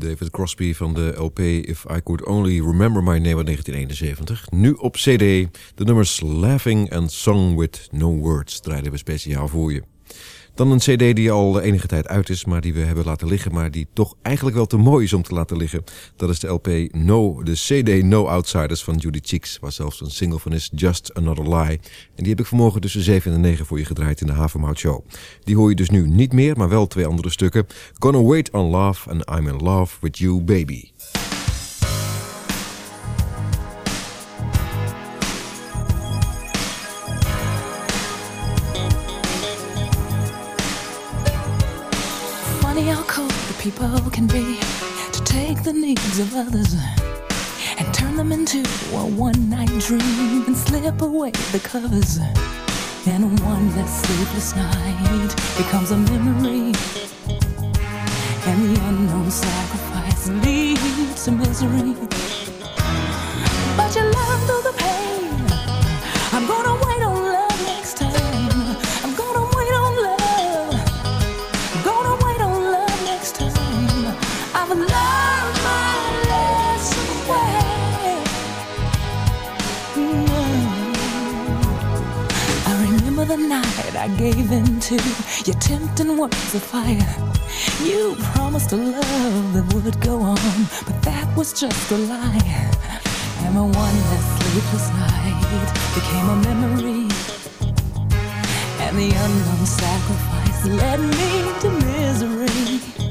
David Crosby van de LP If I Could Only Remember My Name uit 1971. Nu op CD de nummers Laughing and Song With No Words draaiden we speciaal voor je. Dan een cd die al enige tijd uit is, maar die we hebben laten liggen... maar die toch eigenlijk wel te mooi is om te laten liggen. Dat is de LP No, de CD No Outsiders van Judy Cheeks... waar zelfs een single van is, Just Another Lie. En die heb ik vanmorgen tussen 7 en 9 voor je gedraaid in de Havermout Show. Die hoor je dus nu niet meer, maar wel twee andere stukken. Gonna Wait on Love and I'm in Love with You Baby. People can be to take the needs of others and turn them into a one night dream and slip away the covers. And one less sleepless night becomes a memory. And the unknown sacrifice leads to misery. But you love through the I gave in to your tempting words of fire. You promised a love that would go on, but that was just a lie. And my one less sleepless night became a memory. And the unknown sacrifice led me to misery.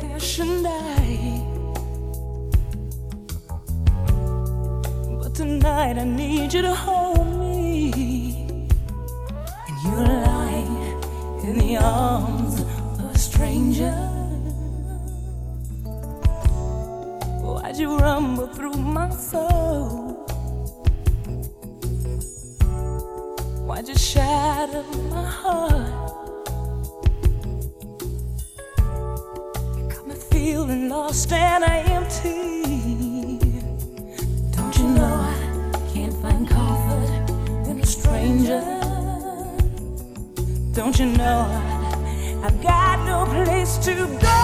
Passion died. But tonight I need you to hold me. And you're lying in the arms of a stranger. Why'd you rumble through my soul? Why'd you shatter my heart? Feeling lost and empty. Don't you know I can't find comfort in a stranger? Don't you know I've got no place to go?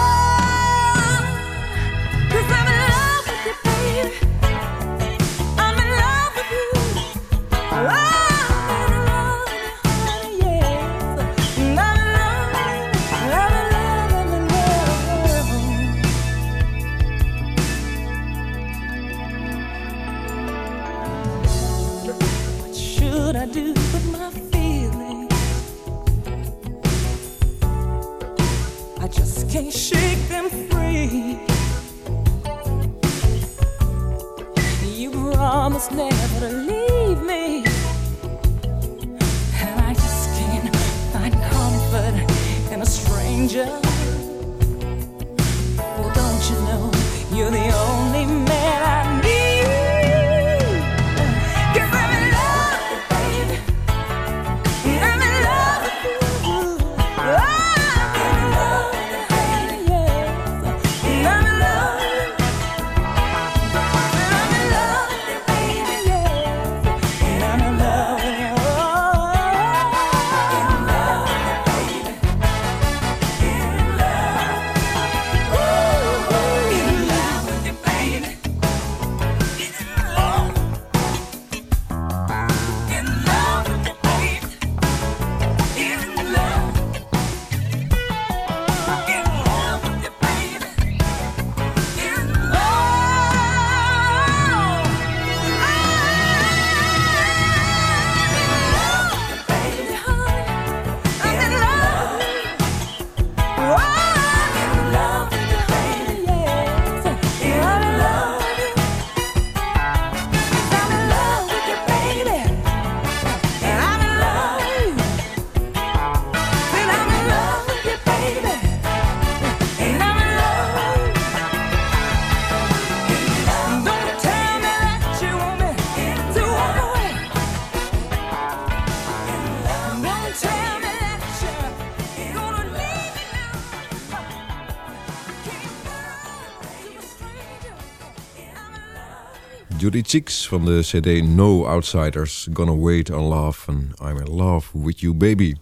Judy Cheeks van de CD No Outsiders. Gonna Wait on Love and I'm in Love with You Baby.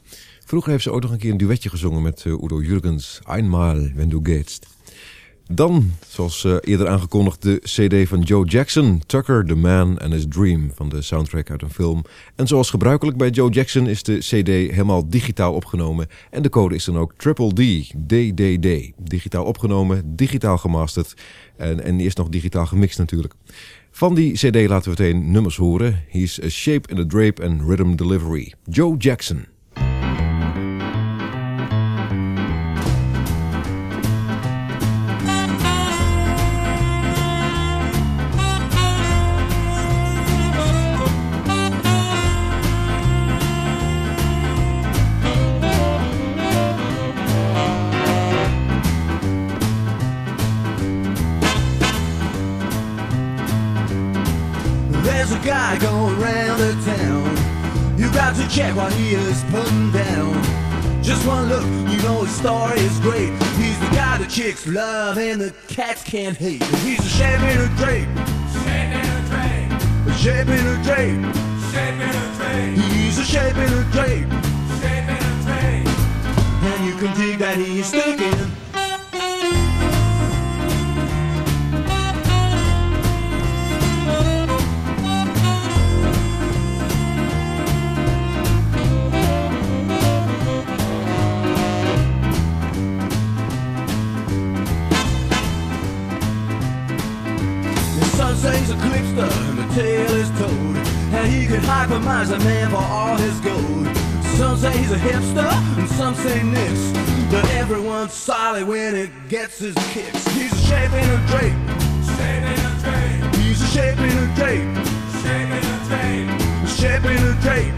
Vroeger heeft ze ook nog een keer een duetje gezongen met eh, Udo Jürgens. Einmal, wenn du gehst. Dan, zoals eh, eerder aangekondigd, de CD van Joe Jackson. Tucker, The Man and His Dream. Van de soundtrack uit een film. En zoals gebruikelijk bij Joe Jackson is de CD helemaal digitaal opgenomen. En de code is dan ook Triple D. DDD. Digitaal opgenomen, digitaal gemasterd. En, en eerst nog digitaal gemixt natuurlijk. Van die CD laten we meteen nummers horen. He's a Shape in the Drape and Rhythm Delivery. Joe Jackson. What he is putting down. Just one look, you know his story is great. He's the guy the chicks love and the cats can't hate. He's a shape in a drape. Shape in a drape, A shape in a drape. shape in a drape, He's a shape in a drape. shape in a drape. And you can dig that he's sticking. He could a man for all his gold. Some say he's a hipster and some say nix. But everyone's solid when it gets his kicks. He's a shape in a drape. Shape in a drape, He's a shape in a drape. in a drape, in a drape. shape in a drape.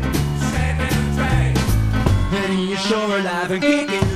And he's sure alive and kicking.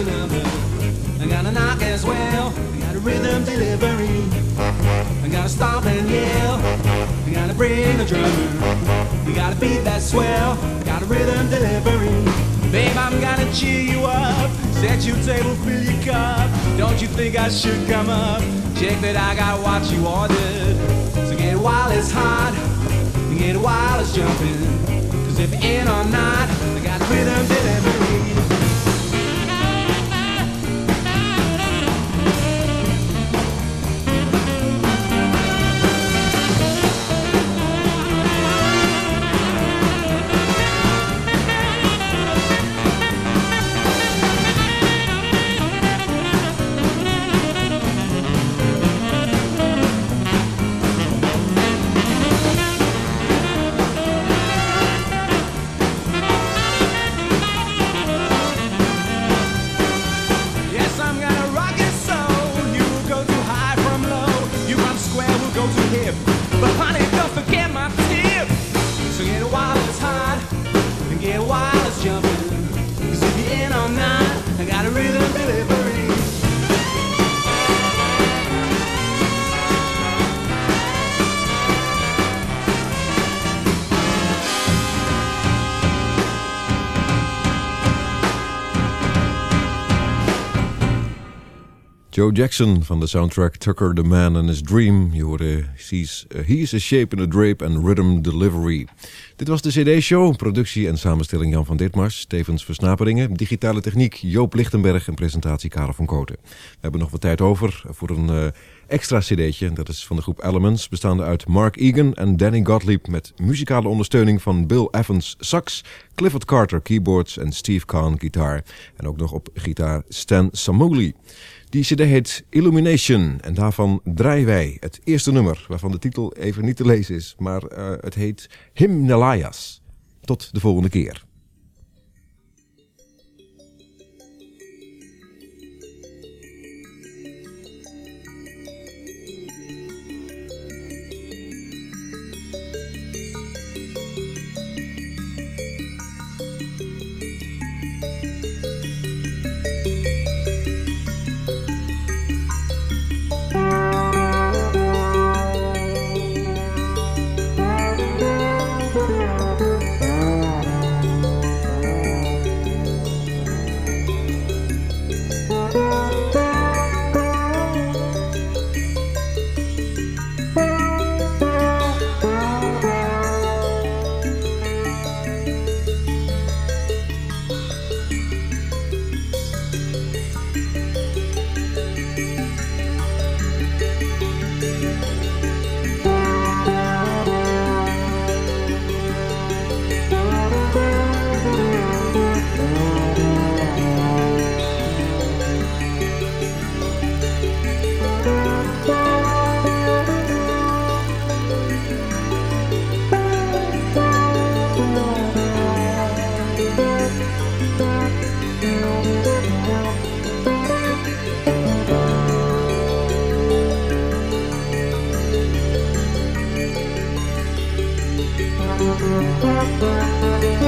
I got gotta knock as well. I got a rhythm delivery. I gotta stomp and yell. I gotta bring the drummer. We gotta beat that swell. I Got a rhythm delivery. Babe, I'm gonna cheer you up. Set your table, fill your cup. Don't you think I should come up? Check that I got what you ordered. So get while it's hot. Get while it's jumping. Cause if in or not, I got rhythm delivery. Joe Jackson van de soundtrack Tucker the Man and His Dream. Je hoorde He's, uh, He's a Shape in a Drape and Rhythm Delivery. Dit was de CD-show. Productie en samenstelling Jan van Ditmars. Stevens Versnaperingen. Digitale techniek Joop Lichtenberg. En presentatie Karel van Koten. We hebben nog wat tijd over voor een uh, extra cd'tje. Dat is van de groep Elements. Bestaande uit Mark Egan en Danny Gottlieb. Met muzikale ondersteuning van Bill Evans sax. Clifford Carter keyboards en Steve Kahn gitaar. En ook nog op gitaar Stan Samouli. Die cd heet Illumination en daarvan draaien wij het eerste nummer... waarvan de titel even niet te lezen is, maar uh, het heet Hymnelayas. Tot de volgende keer. Música